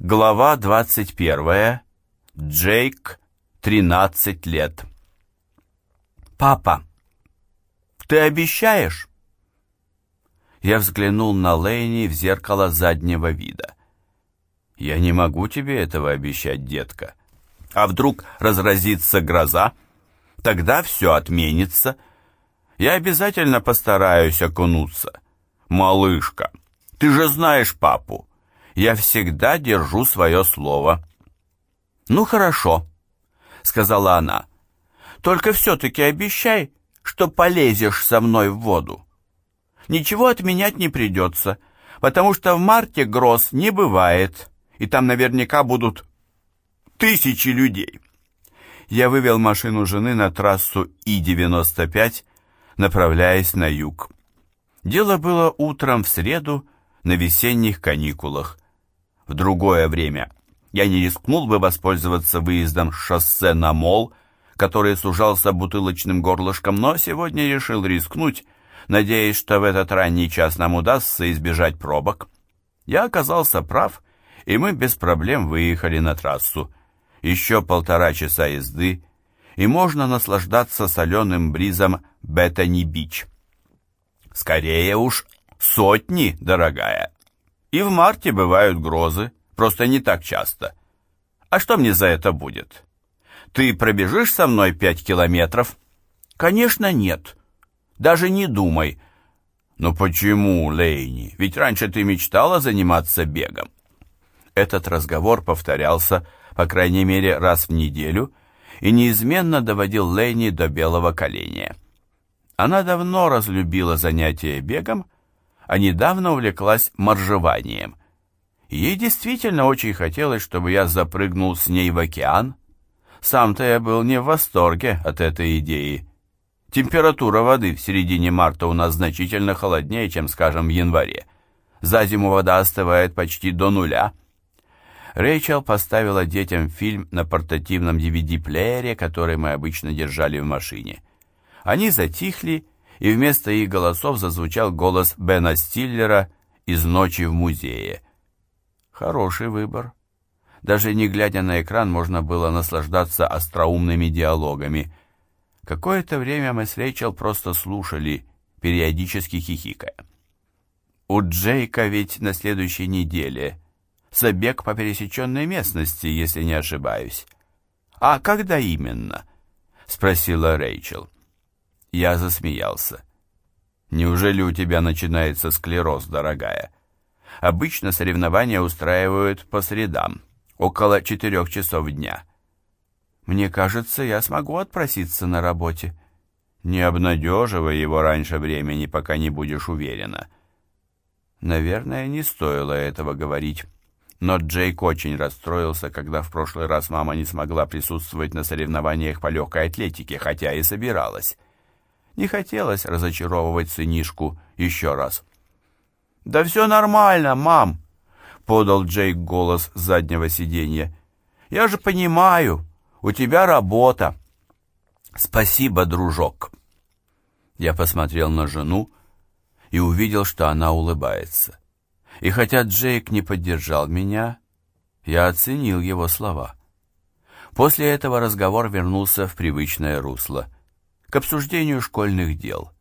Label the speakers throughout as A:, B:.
A: Глава 21. Джейк, 13 лет. «Папа, ты обещаешь?» Я взглянул на Лейни в зеркало заднего вида. «Я не могу тебе этого обещать, детка. А вдруг разразится гроза? Тогда все отменится. Я обязательно постараюсь окунуться. Малышка, ты же знаешь папу. Я всегда держу свое слово». «Ну хорошо», — сказала она. «Только все-таки обещай, что полезешь со мной в воду. Ничего отменять не придется, потому что в марте гроз не бывает, и там наверняка будут тысячи людей». Я вывел машину жены на трассу И-95, направляясь на юг. Дело было утром в среду на весенних каникулах. В другое время я не рискнул бы воспользоваться выездом с шоссе на мол, который сужался бутылочным горлышком, но сегодня решил рискнуть, надеясь, что в этот ранний час нам удастся избежать пробок. Я оказался прав, и мы без проблем выехали на трассу. Еще полтора часа езды, и можно наслаждаться соленым бризом Беттани-Бич. Скорее уж сотни, дорогая. И в марте бывают грозы, просто не так часто. А что мне за это будет? Ты пробежишь со мной пять километров? Конечно, нет. Даже не думай. Но почему, Лейни? Ведь раньше ты мечтала заниматься бегом. Этот разговор повторялся, по крайней мере, раз в неделю, и неизменно доводил Лейни до белого коленя. Она давно разлюбила занятие бегом, а недавно увлеклась моржеванием. Ей действительно очень хотелось, чтобы я запрыгнул с ней в океан. Сам-то я был не в восторге от этой идеи. Температура воды в середине марта у нас значительно холоднее, чем, скажем, в январе. За зиму вода остывает почти до нуля. Рэйчел поставила детям фильм на портативном DVD-плеере, который мы обычно держали в машине. Они затихли и вместо их голосов зазвучал голос Бена Стиллера из «Ночи в музее». Хороший выбор. Даже не глядя на экран, можно было наслаждаться остроумными диалогами. Какое-то время мы с Рейчел просто слушали, периодически хихикая. У Джейка ведь на следующей неделе забег по пересеченной местности, если не ошибаюсь. «А когда именно?» — спросила Рэйчел. Я засмеялся. «Неужели у тебя начинается склероз, дорогая? Обычно соревнования устраивают по средам, около четырех часов дня. Мне кажется, я смогу отпроситься на работе. Не обнадеживай его раньше времени, пока не будешь уверена». Наверное, не стоило этого говорить. Но Джейк очень расстроился, когда в прошлый раз мама не смогла присутствовать на соревнованиях по легкой атлетике, хотя и собиралась. Не хотелось разочаровывать сынишку еще раз. «Да все нормально, мам!» — подал Джейк голос с заднего сиденья. «Я же понимаю, у тебя работа». «Спасибо, дружок». Я посмотрел на жену и увидел, что она улыбается. И хотя Джейк не поддержал меня, я оценил его слова. После этого разговор вернулся в привычное русло к обсуждению школьных дел.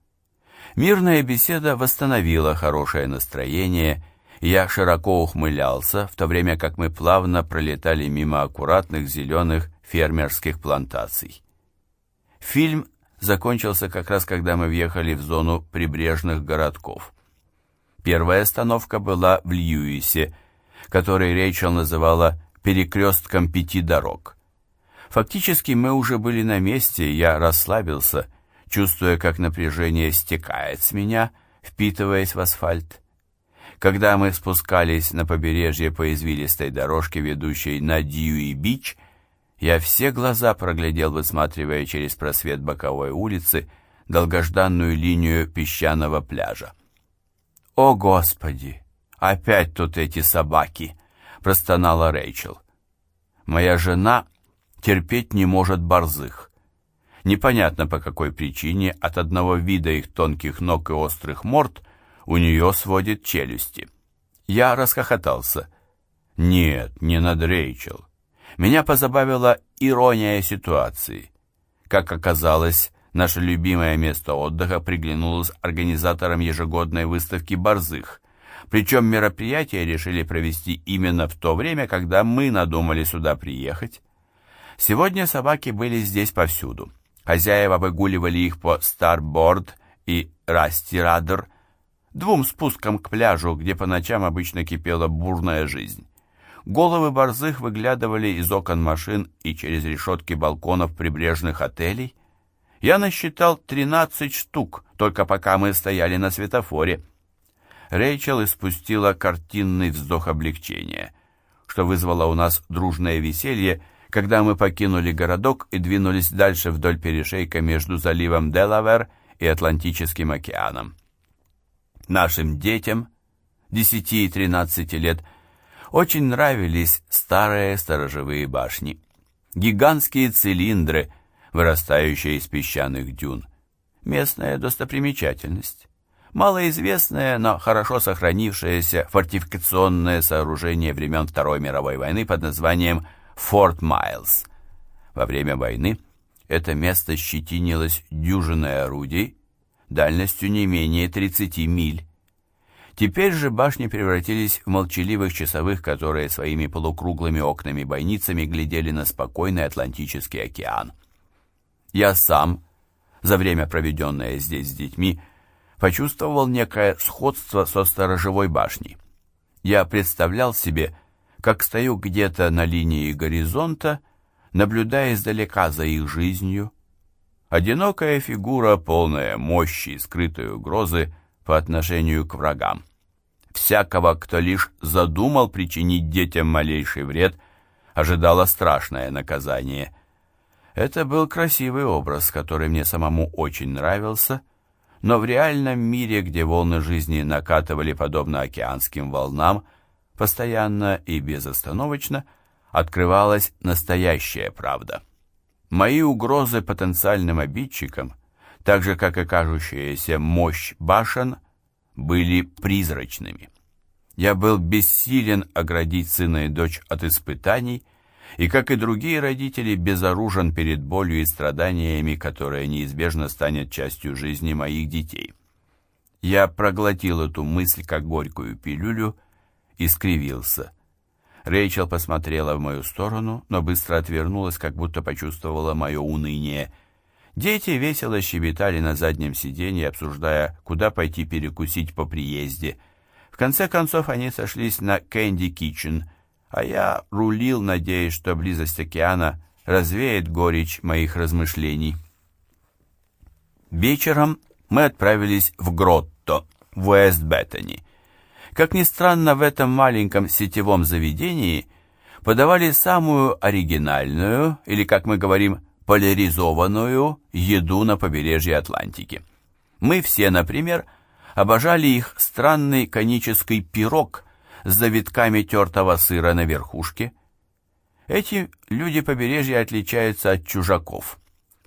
A: Мирная беседа восстановила хорошее настроение, я широко ухмылялся, в то время как мы плавно пролетали мимо аккуратных зеленых фермерских плантаций. Фильм закончился как раз когда мы въехали в зону прибрежных городков. Первая остановка была в Льюисе, который Рейчел называла «перекрестком пяти дорог». Фактически мы уже были на месте, я расслабился, чувствуя, как напряжение стекает с меня, впитываясь в асфальт. Когда мы спускались на побережье по извилистой дорожке, ведущей на Дьюи-Бич, я все глаза проглядел, высматривая через просвет боковой улицы долгожданную линию песчаного пляжа. «О, Господи! Опять тут эти собаки!» — простонала Рэйчел. Моя жена терпеть не может борзых. Непонятно по какой причине от одного вида их тонких ног и острых морд у нее сводит челюсти. Я расхохотался. Нет, не над Рейчел. Меня позабавила ирония ситуации. Как оказалось, наше любимое место отдыха приглянулось организаторам ежегодной выставки «Борзых», причем мероприятие решили провести именно в то время, когда мы надумали сюда приехать. Сегодня собаки были здесь повсюду. Хозяева выгуливали их по Старборд и Растирадер, двум спускам к пляжу, где по ночам обычно кипела бурная жизнь. Головы борзых выглядывали из окон машин и через решетки балконов прибрежных отелей. Я насчитал 13 штук, только пока мы стояли на светофоре. Рэйчел испустила картинный вздох облегчения, что вызвало у нас дружное веселье, когда мы покинули городок и двинулись дальше вдоль перешейка между заливом Делавер и Атлантическим океаном. Нашим детям, 10 и 13 лет, очень нравились старые сторожевые башни. Гигантские цилиндры, вырастающие из песчаных дюн. Местная достопримечательность. Малоизвестное, но хорошо сохранившееся фортификационное сооружение времен Второй мировой войны под названием Форт Майлз. Во время войны это место щетинилось дюжиной орудий, дальностью не менее 30 миль. Теперь же башни превратились в молчаливых часовых, которые своими полукруглыми окнами-бойницами глядели на спокойный Атлантический океан. Я сам, за время, проведенное здесь с детьми, почувствовал некое сходство со сторожевой башней. Я представлял себе, как стою где-то на линии горизонта, наблюдая издалека за их жизнью. Одинокая фигура, полная мощи и скрытой угрозы, по отношению к врагам. Всякого, кто лишь задумал причинить детям малейший вред, ожидало страшное наказание. Это был красивый образ, который мне самому очень нравился, но в реальном мире, где волны жизни накатывали подобно океанским волнам, постоянно и безостановочно, открывалась настоящая правда. Мои угрозы потенциальным обидчикам – так же, как и кажущаяся мощь башен, были призрачными. Я был бессилен оградить сына и дочь от испытаний, и, как и другие родители, безоружен перед болью и страданиями, которые неизбежно станет частью жизни моих детей. Я проглотил эту мысль, как горькую пилюлю, и скривился. Рэйчел посмотрела в мою сторону, но быстро отвернулась, как будто почувствовала мое уныние – Дети весело щебетали на заднем сиденье, обсуждая, куда пойти перекусить по приезде. В конце концов они сошлись на Кэнди Китчен, а я рулил, надеясь, что близость океана развеет горечь моих размышлений. Вечером мы отправились в Гротто, в Уэст-Беттани. Как ни странно, в этом маленьком сетевом заведении подавали самую оригинальную, или, как мы говорим, поляризованную еду на побережье Атлантики. Мы все, например, обожали их странный конический пирог с завитками тертого сыра на верхушке. Эти люди побережья отличаются от чужаков.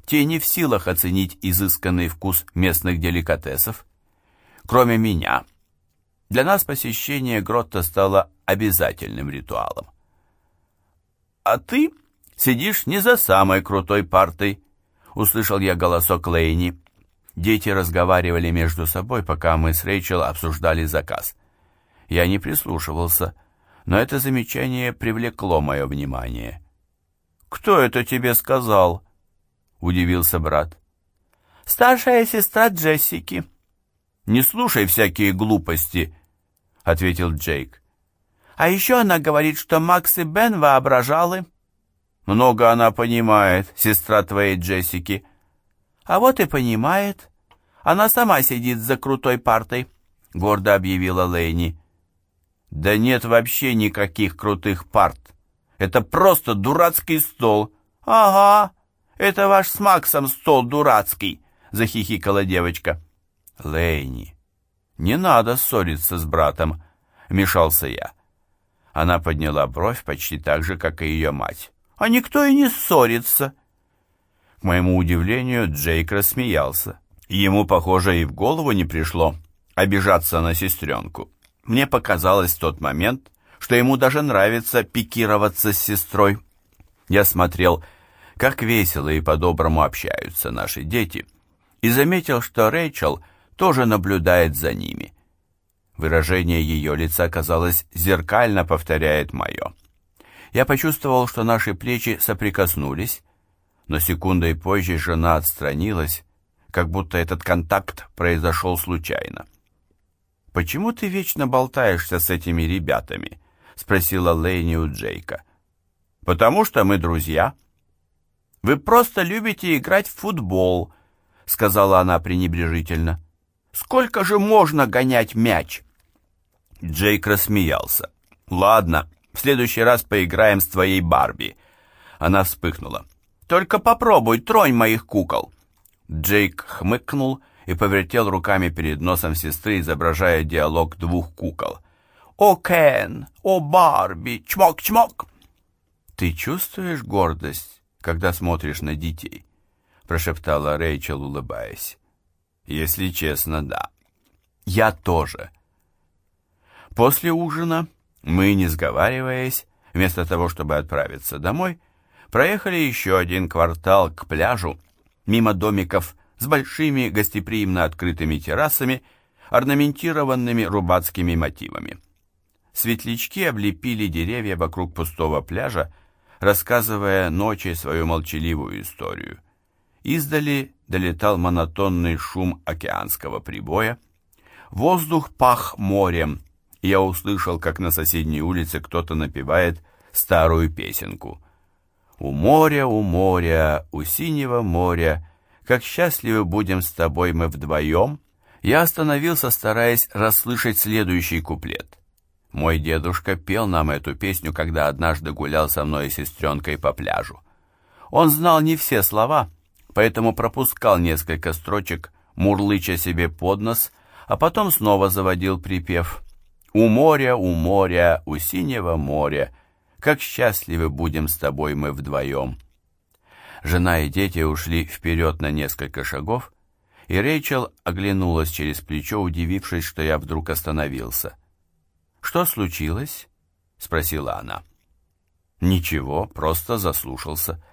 A: Те не в силах оценить изысканный вкус местных деликатесов. Кроме меня, для нас посещение гротта стало обязательным ритуалом. «А ты Сидишь не за самой крутой партой», — услышал я голосок Лейни. Дети разговаривали между собой, пока мы с Рэйчел обсуждали заказ. Я не прислушивался, но это замечание привлекло мое внимание. «Кто это тебе сказал?» — удивился брат. «Старшая сестра Джессики». «Не слушай всякие глупости», — ответил Джейк. «А еще она говорит, что Макс и Бен воображалы». Много она понимает, сестра твоей Джессики. А вот и понимает. Она сама сидит за крутой партой, гордо объявила Лэйни. Да нет вообще никаких крутых парт. Это просто дурацкий стол. Ага, это ваш с Максом стол дурацкий, захихикала девочка. Лэйни, не надо ссориться с братом, вмешался я. Она подняла бровь почти так же, как и ее мать а никто и не ссорится». К моему удивлению, Джейк рассмеялся. Ему, похоже, и в голову не пришло обижаться на сестренку. Мне показалось в тот момент, что ему даже нравится пикироваться с сестрой. Я смотрел, как весело и по-доброму общаются наши дети, и заметил, что Рэйчел тоже наблюдает за ними. Выражение ее лица, казалось, зеркально повторяет мое. Я почувствовал, что наши плечи соприкоснулись, но секундой позже жена отстранилась, как будто этот контакт произошел случайно. «Почему ты вечно болтаешься с этими ребятами?» — спросила Лейни у Джейка. «Потому что мы друзья». «Вы просто любите играть в футбол», — сказала она пренебрежительно. «Сколько же можно гонять мяч?» Джейк рассмеялся. «Ладно, в следующий раз поиграем с твоей Барби». Она вспыхнула. «Только попробуй, тронь моих кукол». Джейк хмыкнул и повертел руками перед носом сестры, изображая диалог двух кукол. «О, Кен! О, Барби! Чмок-чмок!» «Ты чувствуешь гордость, когда смотришь на детей?» прошептала Рэйчел, улыбаясь. «Если честно, да. Я тоже». После ужина мы, не сговариваясь, вместо того, чтобы отправиться домой, проехали еще один квартал к пляжу, мимо домиков с большими гостеприимно открытыми террасами, орнаментированными рубацкими мотивами. Светлячки облепили деревья вокруг пустого пляжа, рассказывая ночи свою молчаливую историю. Издали долетал монотонный шум океанского прибоя. Воздух пах морем. Я услышал, как на соседней улице кто-то напевает старую песенку. «У моря, у моря, у синего моря, как счастливы будем с тобой мы вдвоем!» Я остановился, стараясь расслышать следующий куплет. Мой дедушка пел нам эту песню, когда однажды гулял со мной и сестренкой по пляжу. Он знал не все слова, поэтому пропускал несколько строчек, мурлыча себе под нос, а потом снова заводил припев «У моря, у моря, у синего моря, как счастливы будем с тобой мы вдвоем». Жена и дети ушли вперед на несколько шагов, и Рэйчел оглянулась через плечо, удивившись, что я вдруг остановился. «Что случилось?» — спросила она. «Ничего, просто заслушался».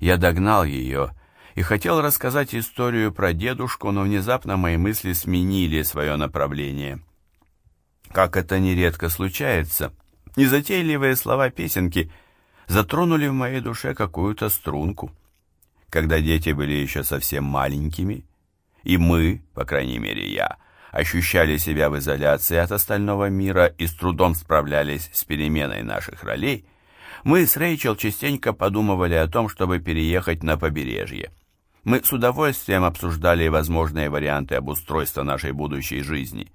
A: Я догнал ее и хотел рассказать историю про дедушку, но внезапно мои мысли сменили свое направление. Как это нередко случается, незатейливые слова песенки — затронули в моей душе какую-то струнку. Когда дети были еще совсем маленькими, и мы, по крайней мере я, ощущали себя в изоляции от остального мира и с трудом справлялись с переменой наших ролей, мы с Рэйчел частенько подумывали о том, чтобы переехать на побережье. Мы с удовольствием обсуждали возможные варианты обустройства нашей будущей жизни.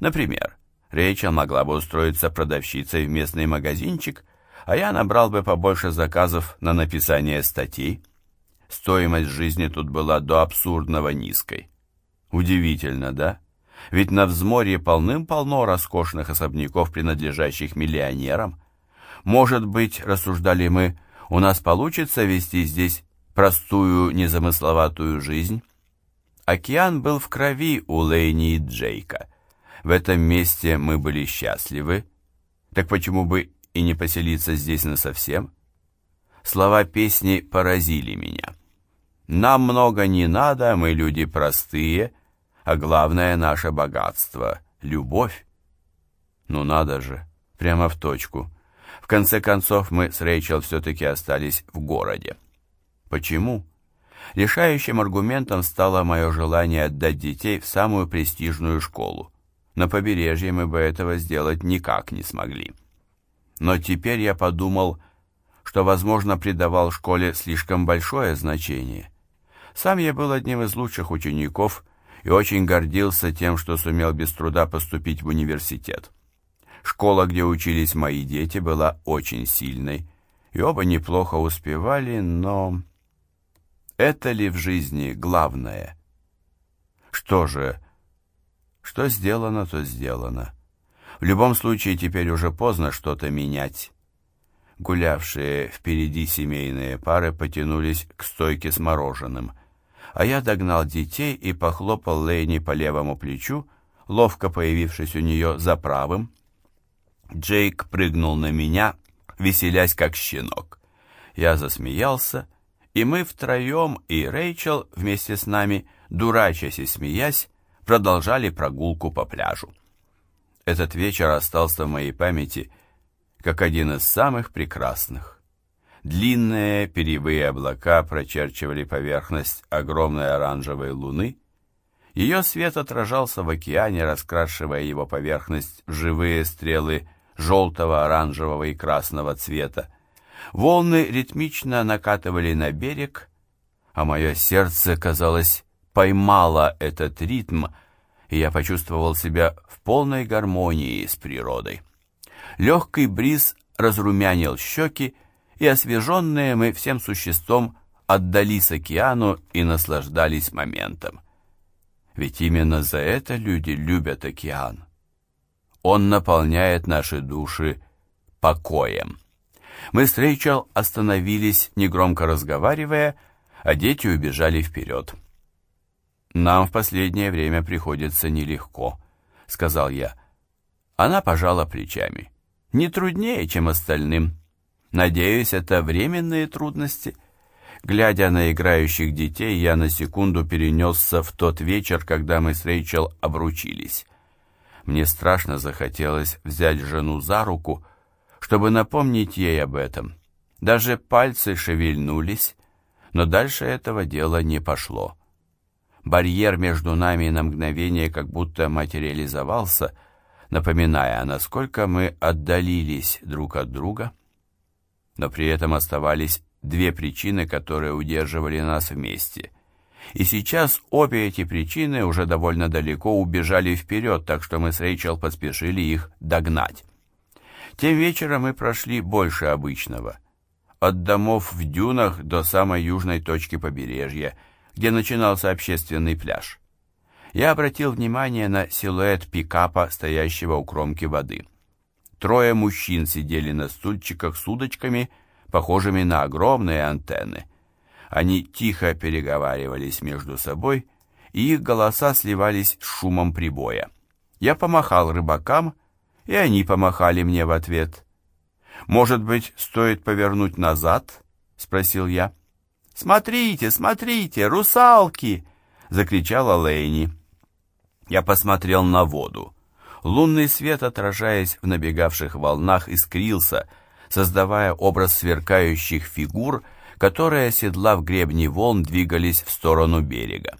A: Например, Рэйчел могла бы устроиться продавщицей в местный магазинчик, а я набрал бы побольше заказов на написание статей. Стоимость жизни тут была до абсурдного низкой. Удивительно, да? Ведь на взморье полным-полно роскошных особняков, принадлежащих миллионерам. Может быть, рассуждали мы, у нас получится вести здесь простую, незамысловатую жизнь? Океан был в крови у Лейни и Джейка. В этом месте мы были счастливы. Так почему бы и не поселиться здесь насовсем? Слова песни поразили меня. Нам много не надо, мы люди простые, а главное наше богатство — любовь. Ну надо же, прямо в точку. В конце концов, мы с Рэйчел все-таки остались в городе. Почему? Решающим аргументом стало мое желание отдать детей в самую престижную школу. На побережье мы бы этого сделать никак не смогли. Но теперь я подумал, что, возможно, придавал школе слишком большое значение. Сам я был одним из лучших учеников и очень гордился тем, что сумел без труда поступить в университет. Школа, где учились мои дети, была очень сильной, и оба неплохо успевали, но... Это ли в жизни главное? Что же, что сделано, то сделано. В любом случае, теперь уже поздно что-то менять. Гулявшие впереди семейные пары потянулись к стойке с мороженым, а я догнал детей и похлопал Лейни по левому плечу, ловко появившись у нее за правым. Джейк прыгнул на меня, веселясь как щенок. Я засмеялся, и мы втроем и Рэйчел вместе с нами, дурачась и смеясь, продолжали прогулку по пляжу. Этот вечер остался в моей памяти как один из самых прекрасных. Длинные перьевые облака прочерчивали поверхность огромной оранжевой луны. Ее свет отражался в океане, раскрашивая его поверхность в живые стрелы желтого, оранжевого и красного цвета. Волны ритмично накатывали на берег, а мое сердце, казалось, поймало этот ритм, и я почувствовал себя в полной гармонии с природой. Легкий бриз разрумянил щеки, и освеженные мы всем существом отдались океану и наслаждались моментом. Ведь именно за это люди любят океан. Он наполняет наши души покоем. Мы с Рэйчел остановились, негромко разговаривая, а дети убежали вперед. «Нам в последнее время приходится нелегко», — сказал я. Она пожала плечами. «Не труднее, чем остальным. Надеюсь, это временные трудности». Глядя на играющих детей, я на секунду перенесся в тот вечер, когда мы с Рэйчел обручились. Мне страшно захотелось взять жену за руку, чтобы напомнить ей об этом. Даже пальцы шевельнулись, но дальше этого дела не пошло. Барьер между нами на мгновение как будто материализовался, напоминая, насколько мы отдалились друг от друга. Но при этом оставались две причины, которые удерживали нас вместе. И сейчас обе эти причины уже довольно далеко убежали вперед, так что мы с Рэйчел поспешили их догнать. Тем вечером мы прошли больше обычного. От домов в дюнах до самой южной точки побережья, где начинался общественный пляж. Я обратил внимание на силуэт пикапа, стоящего у кромки воды. Трое мужчин сидели на стульчиках с удочками, похожими на огромные антенны. Они тихо переговаривались между собой, и их голоса сливались с шумом прибоя. Я помахал рыбакам, и они помахали мне в ответ. «Может быть, стоит повернуть назад?» — спросил я. «Смотрите, смотрите, русалки!» — закричала Лейни. Я посмотрел на воду. Лунный свет, отражаясь в набегавших волнах, искрился, создавая образ сверкающих фигур, которые, оседлав гребни волн, двигались в сторону берега.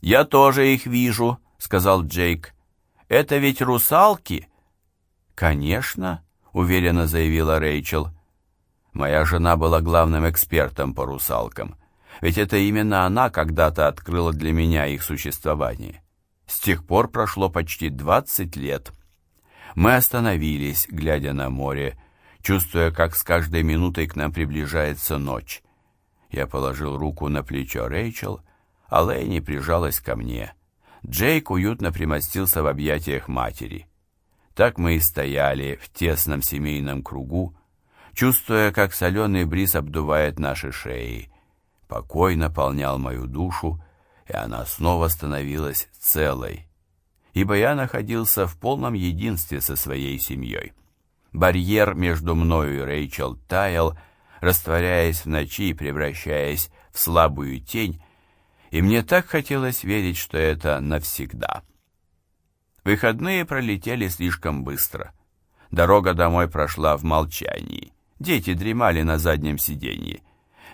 A: «Я тоже их вижу», — сказал Джейк. «Это ведь русалки?» «Конечно», — уверенно заявила Рэйчел. «Моя жена была главным экспертом по русалкам, ведь это именно она когда-то открыла для меня их существование. С тех пор прошло почти двадцать лет. Мы остановились, глядя на море, чувствуя, как с каждой минутой к нам приближается ночь. Я положил руку на плечо Рэйчел, а Лэйни прижалась ко мне. Джейк уютно примостился в объятиях матери. Так мы и стояли в тесном семейном кругу, чувствуя, как соленый бриз обдувает наши шеи. Покой наполнял мою душу, и она снова становилась целой, ибо я находился в полном единстве со своей семьей. Барьер между мною и Рэйчел таял, растворяясь в ночи и превращаясь в слабую тень, и мне так хотелось верить, что это навсегда. Выходные пролетели слишком быстро. Дорога домой прошла в молчании. Дети дремали на заднем сиденье.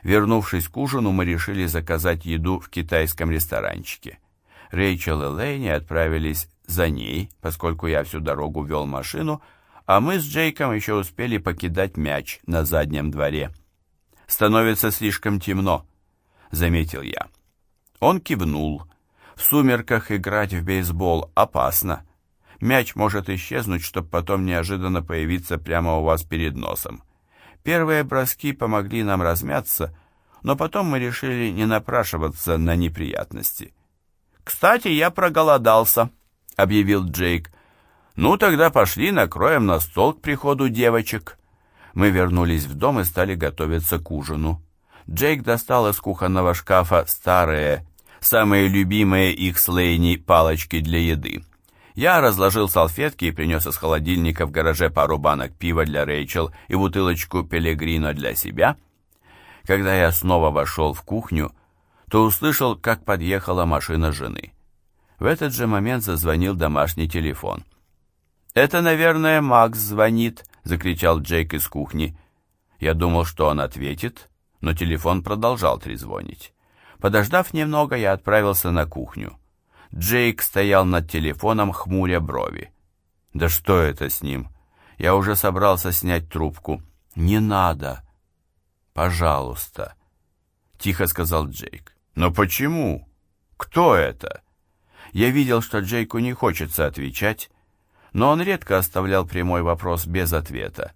A: Вернувшись к ужину, мы решили заказать еду в китайском ресторанчике. Рэйчел и Лэйни отправились за ней, поскольку я всю дорогу вел машину, а мы с Джейком еще успели покидать мяч на заднем дворе. «Становится слишком темно», — заметил я. Он кивнул, в сумерках играть в бейсбол опасно. Мяч может исчезнуть, чтобы потом неожиданно появиться прямо у вас перед носом. Первые броски помогли нам размяться, но потом мы решили не напрашиваться на неприятности. «Кстати, я проголодался», — объявил Джейк. «Ну, тогда пошли, накроем на стол к приходу девочек». Мы вернулись в дом и стали готовиться к ужину. Джейк достал из кухонного шкафа старые самые любимые их с Лейни палочки для еды. Я разложил салфетки и принес из холодильника в гараже пару банок пива для Рэйчел и бутылочку пелегрино для себя. Когда я снова вошел в кухню, то услышал, как подъехала машина жены. В этот же момент зазвонил домашний телефон. «Это, наверное, Макс звонит», — закричал Джейк из кухни. Я думал, что он ответит, но телефон продолжал трезвонить. Подождав немного, я отправился на кухню. Джейк стоял над телефоном, хмуря брови. «Да что это с ним?» Я уже собрался снять трубку. «Не надо!» «Пожалуйста!» Тихо сказал Джейк. «Но почему? Кто это?» Я видел, что Джейку не хочется отвечать, но он редко оставлял прямой вопрос без ответа.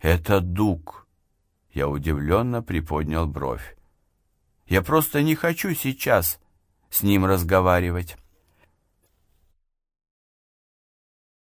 A: «Это Дуг!» Я удивленно приподнял бровь. «Я просто не хочу сейчас с ним разговаривать».